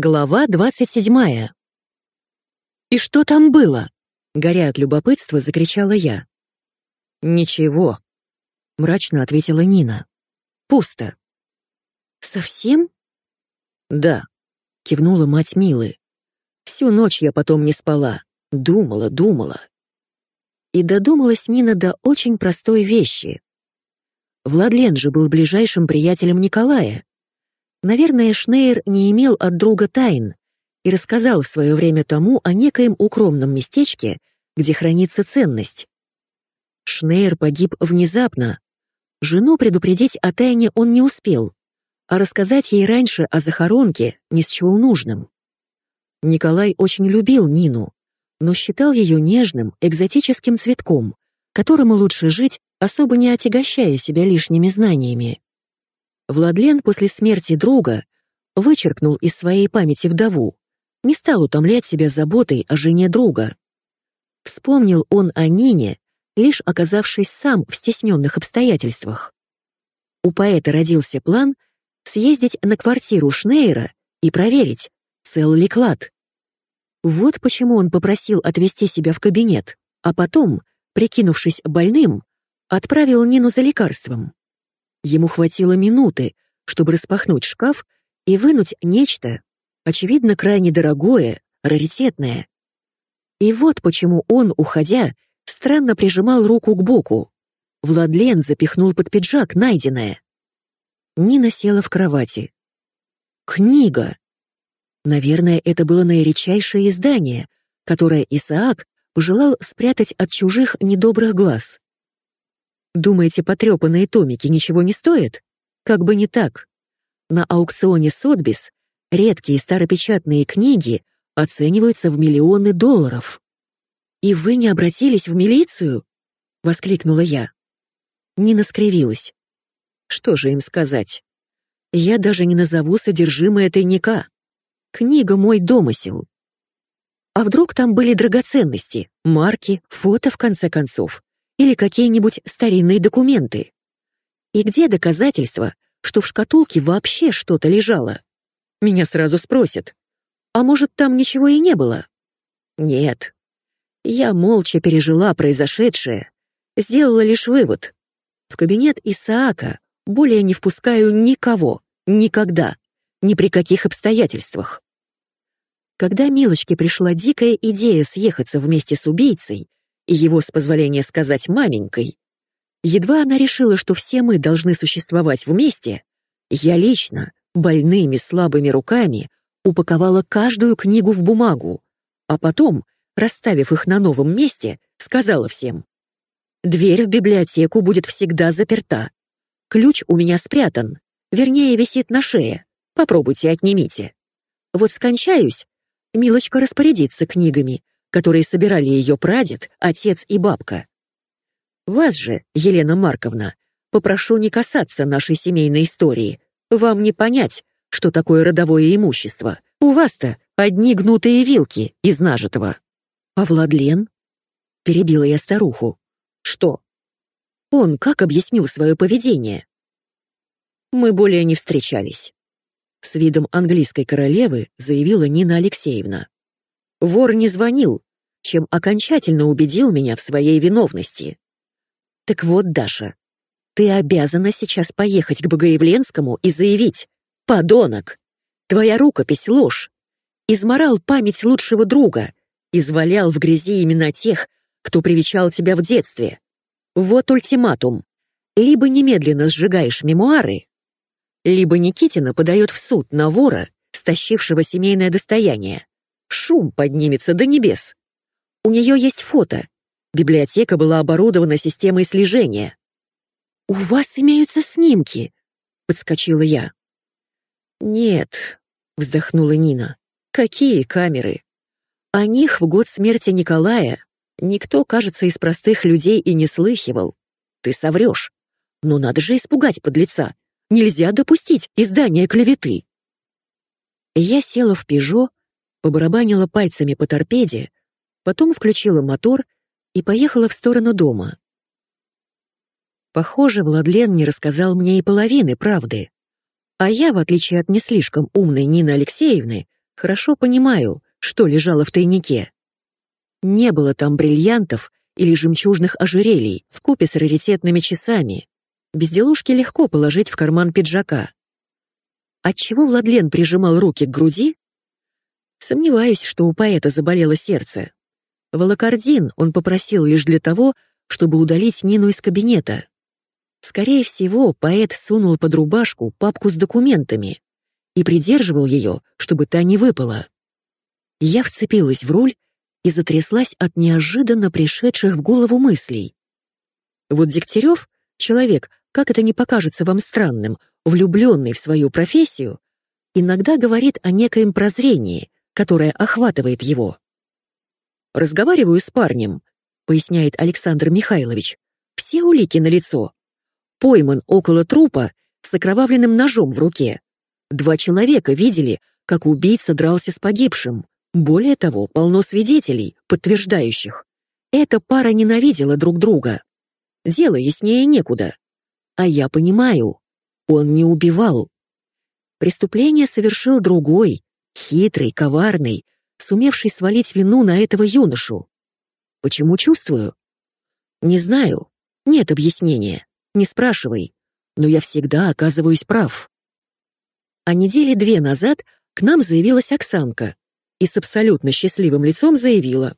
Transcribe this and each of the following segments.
Глава двадцать седьмая. «И что там было?» — горя от любопытства, закричала я. «Ничего», — мрачно ответила Нина. «Пусто». «Совсем?» «Да», — кивнула мать Милы. «Всю ночь я потом не спала, думала, думала». И додумалась Нина до очень простой вещи. Владлен же был ближайшим приятелем Николая, Наверное, Шнейр не имел от друга тайн и рассказал в свое время тому о некоем укромном местечке, где хранится ценность. Шнейр погиб внезапно. Жену предупредить о тайне он не успел, а рассказать ей раньше о захоронке не счел нужным. Николай очень любил Нину, но считал ее нежным, экзотическим цветком, которому лучше жить, особо не отягощая себя лишними знаниями. Владлен после смерти друга вычеркнул из своей памяти вдову, не стал утомлять себя заботой о жене друга. Вспомнил он о Нине, лишь оказавшись сам в стесненных обстоятельствах. У поэта родился план съездить на квартиру Шнейра и проверить, цел ли клад. Вот почему он попросил отвезти себя в кабинет, а потом, прикинувшись больным, отправил Нину за лекарством. Ему хватило минуты, чтобы распахнуть шкаф и вынуть нечто, очевидно, крайне дорогое, раритетное. И вот почему он, уходя, странно прижимал руку к боку. Владлен запихнул под пиджак найденное. Нина села в кровати. Книга. Наверное, это было наиречайшее издание, которое Исаак пожелал спрятать от чужих недобрых глаз. Думаете, потрепанные томики ничего не стоят? Как бы не так. На аукционе Сотбис редкие старопечатные книги оцениваются в миллионы долларов. «И вы не обратились в милицию?» — воскликнула я. Нина скривилась. «Что же им сказать? Я даже не назову содержимое тайника. Книга мой домысел. А вдруг там были драгоценности, марки, фото, в конце концов? Или какие-нибудь старинные документы. И где доказательства, что в шкатулке вообще что-то лежало? Меня сразу спросят. А может, там ничего и не было? Нет. Я молча пережила произошедшее, сделала лишь вывод. В кабинет Исаака более не впускаю никого, никогда, ни при каких обстоятельствах. Когда Милочке пришла дикая идея съехаться вместе с убийцей, и его, с позволения сказать, маменькой. Едва она решила, что все мы должны существовать вместе, я лично, больными слабыми руками, упаковала каждую книгу в бумагу, а потом, расставив их на новом месте, сказала всем. «Дверь в библиотеку будет всегда заперта. Ключ у меня спрятан, вернее, висит на шее. Попробуйте, отнимите. Вот скончаюсь, Милочка распорядится книгами, которые собирали ее прадед, отец и бабка. Вас же, Елена Марковна, попрошу не касаться нашей семейной истории. Вам не понять, что такое родовое имущество. У вас-то одни гнутые вилки из нажитого. А Владлен? Перебила я старуху. Что? Он как объяснил свое поведение? Мы более не встречались. С видом английской королевы заявила Нина Алексеевна. Вор не звонил, чем окончательно убедил меня в своей виновности. Так вот, Даша, ты обязана сейчас поехать к Богоявленскому и заявить «Подонок! Твоя рукопись — ложь! Изморал память лучшего друга, извалял в грязи имена тех, кто привечал тебя в детстве. Вот ультиматум. Либо немедленно сжигаешь мемуары, либо Никитина подает в суд на вора, стащившего семейное достояние. Шум поднимется до небес. У нее есть фото. Библиотека была оборудована системой слежения. «У вас имеются снимки», — подскочила я. «Нет», — вздохнула Нина. «Какие камеры? О них в год смерти Николая никто, кажется, из простых людей и не слыхивал. Ты соврешь. Но надо же испугать подлеца. Нельзя допустить издания клеветы». Я села в «Пежо», побарабанила пальцами по торпеде, потом включила мотор и поехала в сторону дома. Похоже, Владлен не рассказал мне и половины правды. А я, в отличие от не слишком умной Нины Алексеевны, Хорошо понимаю, что лежало в тайнике. Не было там бриллиантов или жемчужных ожерелий в купе с раритетными часами. Безделушки легко положить в карман пиджака. Отчего Владлен прижимал руки к груди? Сомневаюсь, что у поэта заболело сердце. Волокордин он попросил лишь для того, чтобы удалить Нину из кабинета. Скорее всего, поэт сунул под рубашку папку с документами и придерживал ее, чтобы та не выпала. Я вцепилась в руль и затряслась от неожиданно пришедших в голову мыслей. Вот Дегтярев, человек, как это не покажется вам странным, влюбленный в свою профессию, иногда говорит о некоем прозрении, которое охватывает его. «Разговариваю с парнем», — поясняет Александр Михайлович. «Все улики налицо. Пойман около трупа с окровавленным ножом в руке. Два человека видели, как убийца дрался с погибшим. Более того, полно свидетелей, подтверждающих. Эта пара ненавидела друг друга. Дело яснее некуда. А я понимаю, он не убивал. Преступление совершил другой, хитрый, коварный, сумевший свалить вину на этого юношу. Почему чувствую? Не знаю, нет объяснения, не спрашивай, но я всегда оказываюсь прав. А недели две назад к нам заявилась Оксанка и с абсолютно счастливым лицом заявила.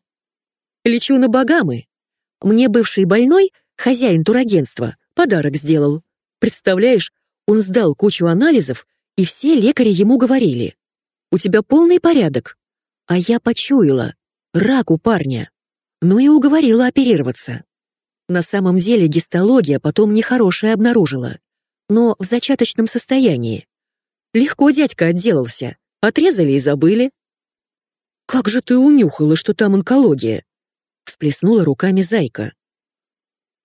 «Лечу на Багамы. Мне бывший больной, хозяин турагентства, подарок сделал. Представляешь, он сдал кучу анализов, и все лекари ему говорили. У тебя полный порядок. А я почуяла. Рак у парня. Ну и уговорила оперироваться. На самом деле гистология потом нехорошее обнаружила. Но в зачаточном состоянии. Легко дядька отделался. Отрезали и забыли. «Как же ты унюхала, что там онкология?» Всплеснула руками зайка.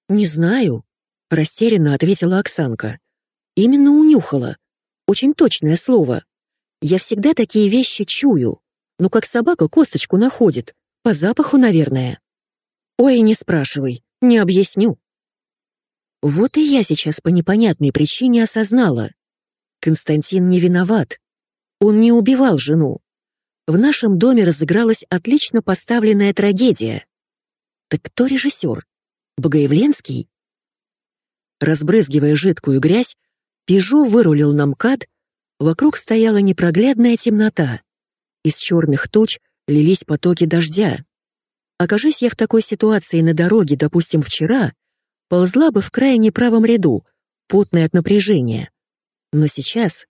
«Не знаю», — растерянно ответила Оксанка. «Именно унюхала. Очень точное слово. Я всегда такие вещи чую. Ну, как собака косточку находит. По запаху, наверное». «Ой, не спрашивай, не объясню». Вот и я сейчас по непонятной причине осознала. Константин не виноват. Он не убивал жену. В нашем доме разыгралась отлично поставленная трагедия. Так кто режиссер? Богоявленский? Разбрызгивая жидкую грязь, Пежо вырулил на МКАД, вокруг стояла непроглядная темнота. Из черных туч лились потоки дождя. Окажись я в такой ситуации на дороге, допустим, вчера, ползла бы в крайне правом ряду, потная от напряжения. Но сейчас,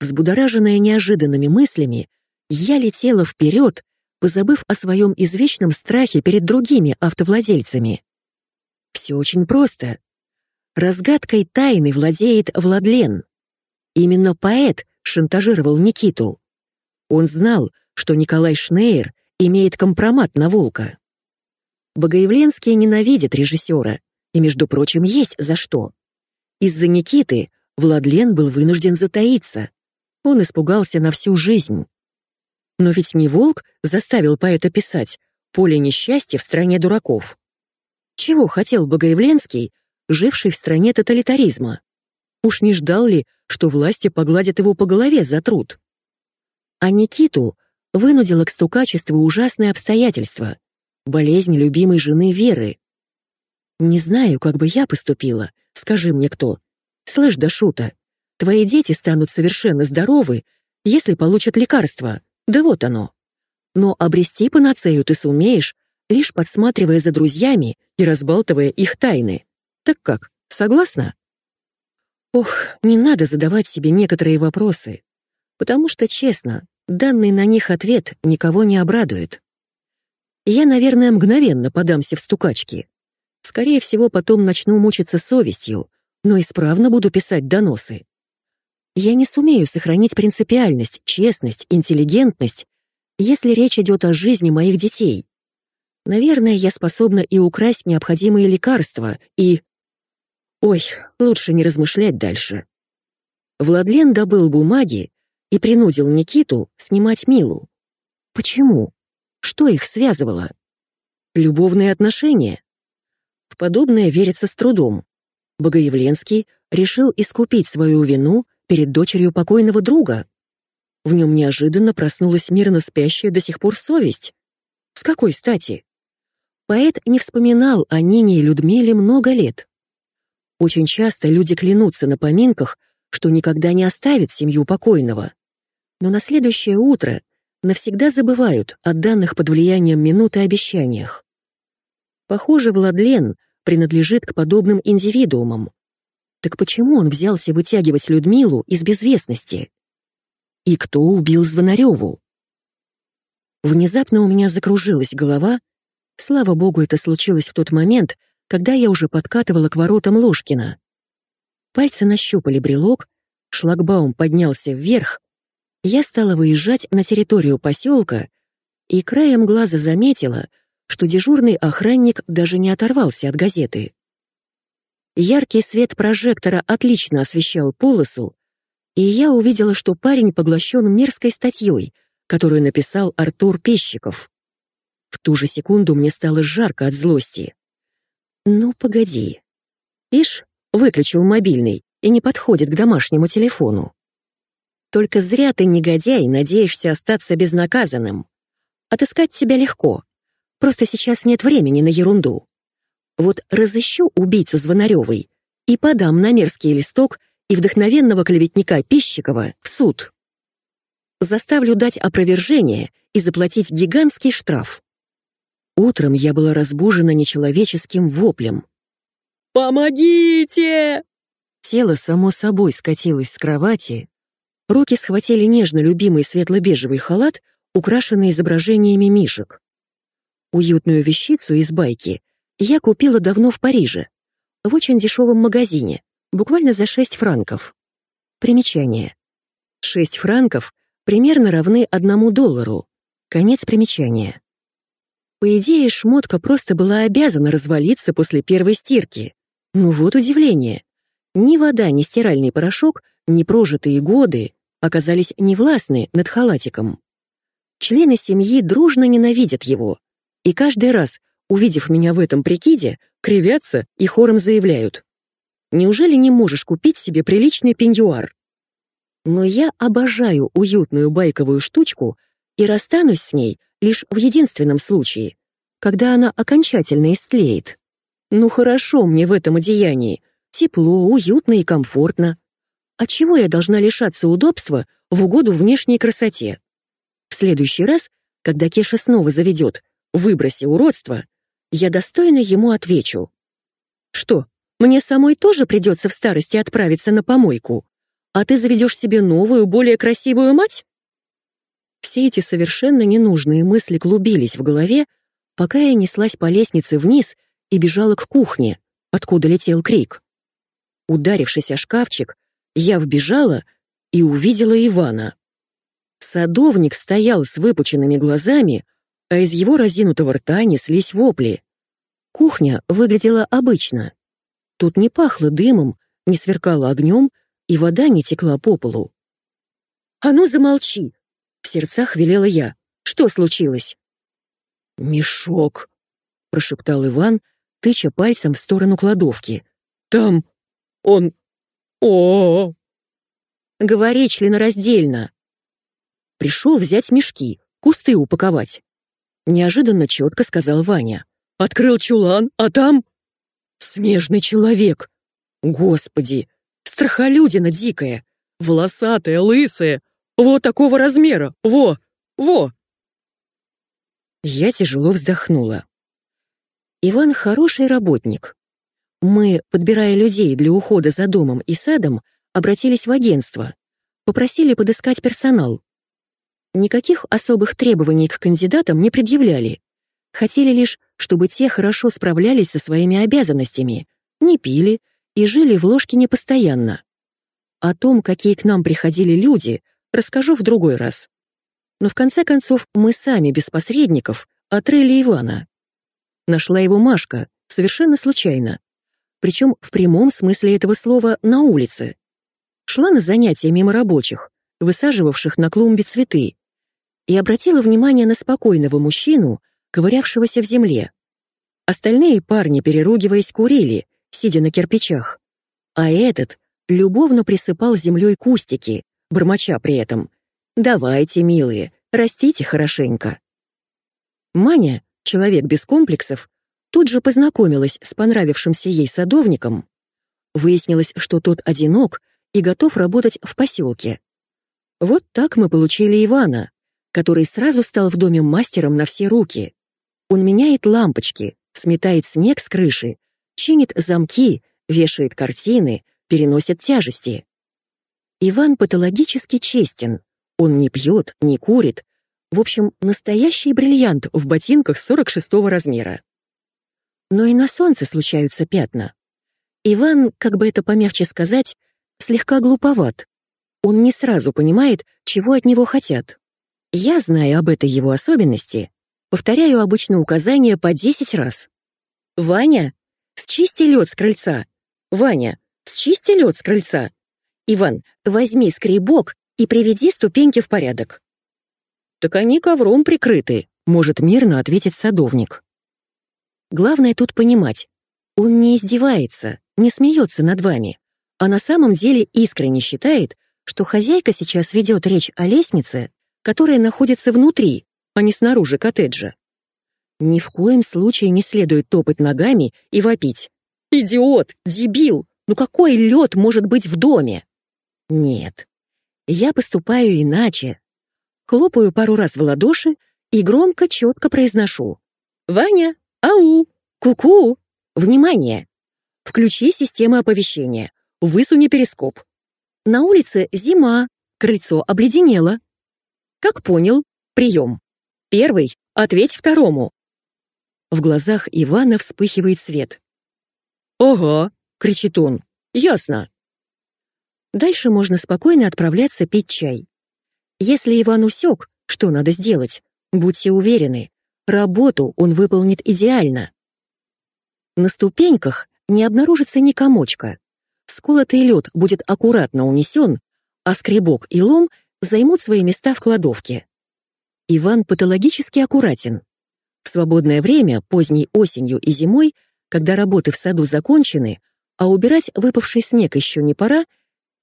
взбудораженная неожиданными мыслями, я летела вперед, позабыв о своем извечном страхе перед другими автовладельцами. Все очень просто. Разгадкой тайны владеет Владлен. Именно поэт шантажировал Никиту. Он знал, что Николай Шнейер имеет компромат на Волка. Богоявленский ненавидит режиссера, и, между прочим, есть за что. Из-за Никиты Владлен был вынужден затаиться. Он испугался на всю жизнь. Но ведь не Волк заставил поэта писать «Поле несчастья в стране дураков». Чего хотел Богоявленский, живший в стране тоталитаризма? Уж не ждал ли, что власти погладят его по голове за труд? А Никиту вынудило к стукачеству ужасные обстоятельства, болезнь любимой жены Веры. Не знаю, как бы я поступила, скажи мне кто. Слышь, Дашута, твои дети станут совершенно здоровы, если получат лекарства, да вот оно. Но обрести панацею ты сумеешь, лишь подсматривая за друзьями и разбалтывая их тайны. Так как, согласна? Ох, не надо задавать себе некоторые вопросы, потому что, честно, данный на них ответ никого не обрадует. Я, наверное, мгновенно подамся в стукачки. Скорее всего, потом начну мучиться совестью, но исправно буду писать доносы. Я не сумею сохранить принципиальность, честность, интеллигентность, если речь идет о жизни моих детей. Наверное, я способна и украсть необходимые лекарства, и... Ой, лучше не размышлять дальше. Владлен добыл бумаги и принудил Никиту снимать Милу. Почему? Что их связывало? Любовные отношения? В подобное верится с трудом. Богоявленский решил искупить свою вину перед дочерью покойного друга. в нем неожиданно проснулась мирно спящая до сих пор совесть. С какой стати? Поэт не вспоминал о Нине и Людмиле много лет. Очень часто люди клянутся на поминках, что никогда не оставят семью покойного. Но на следующее утро навсегда забывают о данных под влиянием минуты обещаниях. Похоже, Владлен принадлежит к подобным индивидуумам. Так почему он взялся вытягивать Людмилу из безвестности? И кто убил Звонареву? Внезапно у меня закружилась голова. Слава богу, это случилось в тот момент, когда я уже подкатывала к воротам Ложкина. Пальцы нащупали брелок, шлагбаум поднялся вверх, я стала выезжать на территорию поселка и краем глаза заметила, что дежурный охранник даже не оторвался от газеты. Яркий свет прожектора отлично освещал полосу, и я увидела, что парень поглощен мерзкой статьей, которую написал Артур Пещиков. В ту же секунду мне стало жарко от злости. «Ну, погоди. Ишь, выключил мобильный и не подходит к домашнему телефону. Только зря ты, негодяй, надеешься остаться безнаказанным. Отыскать тебя легко. Просто сейчас нет времени на ерунду. Вот разыщу убийцу Звонаревой и подам на мерзкий листок и вдохновенного клеветника Пищикова в суд. Заставлю дать опровержение и заплатить гигантский штраф. Утром я была разбужена нечеловеческим воплем. «Помогите!» Тело само собой скатилось с кровати, Руки схватили нежно любимый светло-бежевый халат, украшенный изображениями мишек. Уютную вещицу из байки я купила давно в Париже, в очень дешевом магазине, буквально за 6 франков. Примечание. 6 франков примерно равны одному доллару. Конец примечания. По идее, шмотка просто была обязана развалиться после первой стирки. Ну вот удивление. Ни вода, ни стиральный порошок — непрожитые годы оказались невластны над халатиком. Члены семьи дружно ненавидят его, и каждый раз, увидев меня в этом прикиде, кривятся и хором заявляют. «Неужели не можешь купить себе приличный пеньюар?» Но я обожаю уютную байковую штучку и расстанусь с ней лишь в единственном случае, когда она окончательно истлеет. Ну хорошо мне в этом одеянии, тепло, уютно и комфортно. А чего я должна лишаться удобства в угоду внешней красоте? В следующий раз, когда Кеша снова заведет «выброси уродство», я достойно ему отвечу. Что, мне самой тоже придется в старости отправиться на помойку, а ты заведешь себе новую, более красивую мать? Все эти совершенно ненужные мысли клубились в голове, пока я неслась по лестнице вниз и бежала к кухне, откуда летел крик. Ударившись о шкафчик, я вбежала и увидела Ивана. Садовник стоял с выпученными глазами, а из его разинутого рта неслись вопли. Кухня выглядела обычно. Тут не пахло дымом, не сверкало огнем, и вода не текла по полу. «А ну замолчи!» — в сердцах велела я. «Что случилось?» «Мешок!» — прошептал Иван, тыча пальцем в сторону кладовки. «Там он о, Говори членораздельно. Пришел взять мешки, кусты упаковать. Неожиданно четко сказал Ваня. Открыл чулан, а там... Смежный человек. Господи, страхолюдина дикая, волосатая, лысая, вот такого размера, во, во. Я тяжело вздохнула. Иван хороший работник. Мы, подбирая людей для ухода за домом и садом, обратились в агентство, попросили подыскать персонал. Никаких особых требований к кандидатам не предъявляли. Хотели лишь, чтобы те хорошо справлялись со своими обязанностями, не пили и жили в ложке постоянно. О том, какие к нам приходили люди, расскажу в другой раз. Но в конце концов мы сами, без посредников, отрыли Ивана. Нашла его Машка, совершенно случайно причем в прямом смысле этого слова на улице. Шла на занятия мимо рабочих, высаживавших на клумбе цветы, и обратила внимание на спокойного мужчину, ковырявшегося в земле. Остальные парни, переругиваясь, курили, сидя на кирпичах. А этот любовно присыпал землей кустики, бормоча при этом. Давайте, милые, растите хорошенько. Маня, человек без комплексов, тут же познакомилась с понравившимся ей садовником. Выяснилось, что тот одинок и готов работать в поселке. Вот так мы получили Ивана, который сразу стал в доме мастером на все руки. Он меняет лампочки, сметает снег с крыши, чинит замки, вешает картины, переносит тяжести. Иван патологически честен. Он не пьет, не курит. В общем, настоящий бриллиант в ботинках 46-го размера. Но и на солнце случаются пятна. Иван, как бы это помягче сказать, слегка глуповат. Он не сразу понимает, чего от него хотят. Я, зная об этой его особенности, повторяю обычно указания по 10 раз. «Ваня, счисти лед с крыльца! Ваня, счисти лед с крыльца! Иван, возьми скребок и приведи ступеньки в порядок». «Так они ковром прикрыты», — может мирно ответить садовник. Главное тут понимать, он не издевается, не смеется над вами, а на самом деле искренне считает, что хозяйка сейчас ведет речь о лестнице, которая находится внутри, а не снаружи коттеджа. Ни в коем случае не следует топать ногами и вопить. «Идиот! Дебил! Ну какой лед может быть в доме?» Нет. Я поступаю иначе. Хлопаю пару раз в ладоши и громко, четко произношу. «Ваня! Ау! Ку-ку! Внимание! Включи систему оповещения. Высуни перископ. На улице зима, крыльцо обледенело. Как понял, прием. Первый — ответь второму. В глазах Ивана вспыхивает свет. «Ага», — кричит он, — «ясно». Дальше можно спокойно отправляться пить чай. Если Иван усек, что надо сделать, будьте уверены, работу он выполнит идеально. На ступеньках не обнаружится ни комочка. Сколотый лед будет аккуратно унесен, а скребок и лом займут свои места в кладовке. Иван патологически аккуратен. В свободное время, поздней осенью и зимой, когда работы в саду закончены, а убирать выпавший снег еще не пора,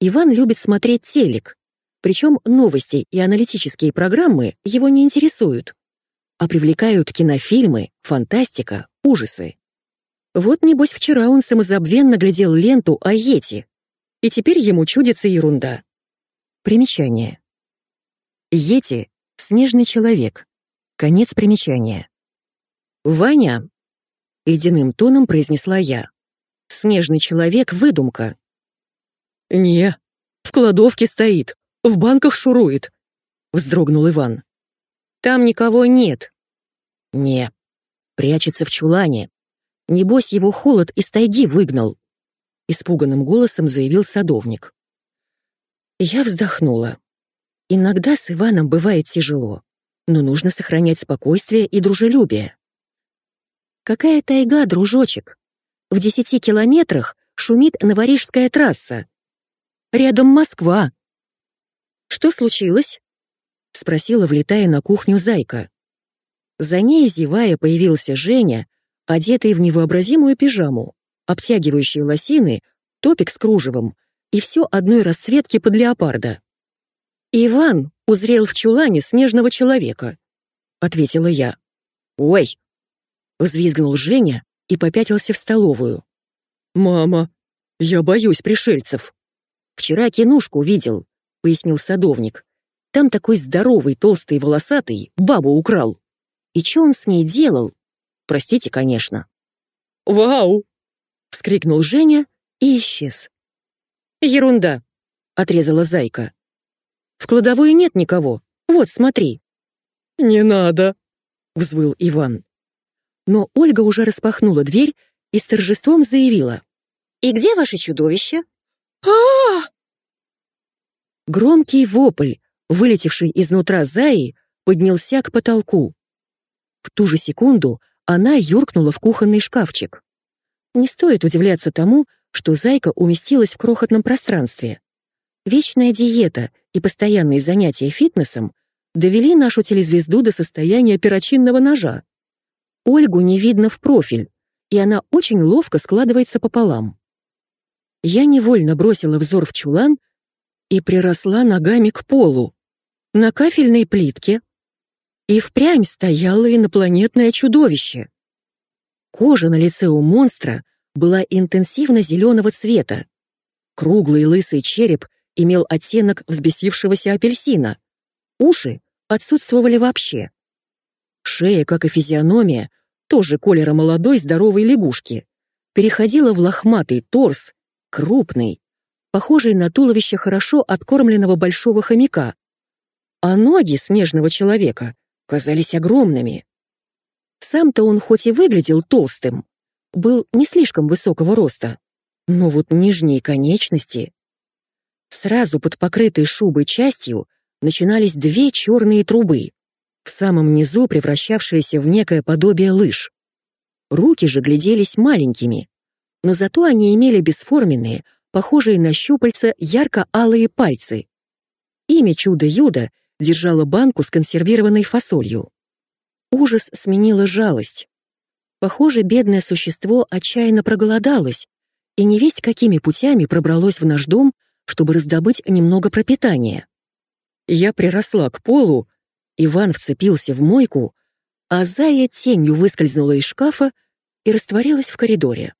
Иван любит смотреть телек. Причем новости и аналитические программы его не интересуют, а привлекают кинофильмы, фантастика, ужасы. Вот, небось, вчера он самозабвенно глядел ленту о Йети, и теперь ему чудится ерунда. Примечание. Йети — снежный человек. Конец примечания. «Ваня!» — ледяным тоном произнесла я. «Снежный человек — выдумка». «Не, в кладовке стоит, в банках шурует», — вздрогнул Иван. «Там никого нет». «Не, прячется в чулане, Небось, его холод из тайги выгнал. Испуганным голосом заявил садовник. Я вздохнула. Иногда с Иваном бывает тяжело, но нужно сохранять спокойствие и дружелюбие. Какая тайга, дружочек? В десяти километрах шумит Новорижская трасса. Рядом Москва. Что случилось? Спросила, влетая на кухню зайка. За ней, зевая, появился Женя одетый в невообразимую пижаму, обтягивающие лосины, топик с кружевом и все одной расцветки под леопарда. «Иван узрел в чулане снежного человека», — ответила я. «Ой!» — взвизгнул Женя и попятился в столовую. «Мама, я боюсь пришельцев». «Вчера кинушку видел», — пояснил садовник. «Там такой здоровый, толстый, волосатый бабу украл. И что он с ней делал, Простите, конечно. «Вау!» — вскрикнул Женя и исчез. «Ерунда!» — отрезала Зайка. «В кладовой нет никого. Вот, смотри». «Не надо!» — взвыл Иван. Но Ольга уже распахнула дверь и с торжеством заявила. «И где ваше чудовище?» А, -а, Громкий вопль, вылетевший изнутра Заи, поднялся к потолку. В ту же секунду она юркнула в кухонный шкафчик. Не стоит удивляться тому, что зайка уместилась в крохотном пространстве. Вечная диета и постоянные занятия фитнесом довели нашу телезвезду до состояния перочинного ножа. Ольгу не видно в профиль, и она очень ловко складывается пополам. Я невольно бросила взор в чулан и приросла ногами к полу. На кафельной плитке и впрямь стояло инопланетное чудовище. Кожа на лице у монстра была интенсивно зеленого цвета. Круглый лысый череп имел оттенок взбесившегося апельсина. Уши отсутствовали вообще. Шея, как и физиономия, тоже колера молодой здоровой лягушки, переходила в лохматый торс, крупный, похожий на туловище хорошо откормленного большого хомяка. А ноги снежного человека казались огромными. Сам-то он хоть и выглядел толстым, был не слишком высокого роста, но вот нижние конечности... Сразу под покрытой шубой частью начинались две черные трубы, в самом низу превращавшиеся в некое подобие лыж. Руки же гляделись маленькими, но зато они имели бесформенные, похожие на щупальца ярко-алые пальцы. Имя чудо-юдо держало банку с консервированной фасолью. Ужас сменила жалость. Похоже, бедное существо отчаянно проголодалось и не весть какими путями пробралось в наш дом, чтобы раздобыть немного пропитания. Я приросла к полу, Иван вцепился в мойку, а Зая тенью выскользнула из шкафа и растворилась в коридоре.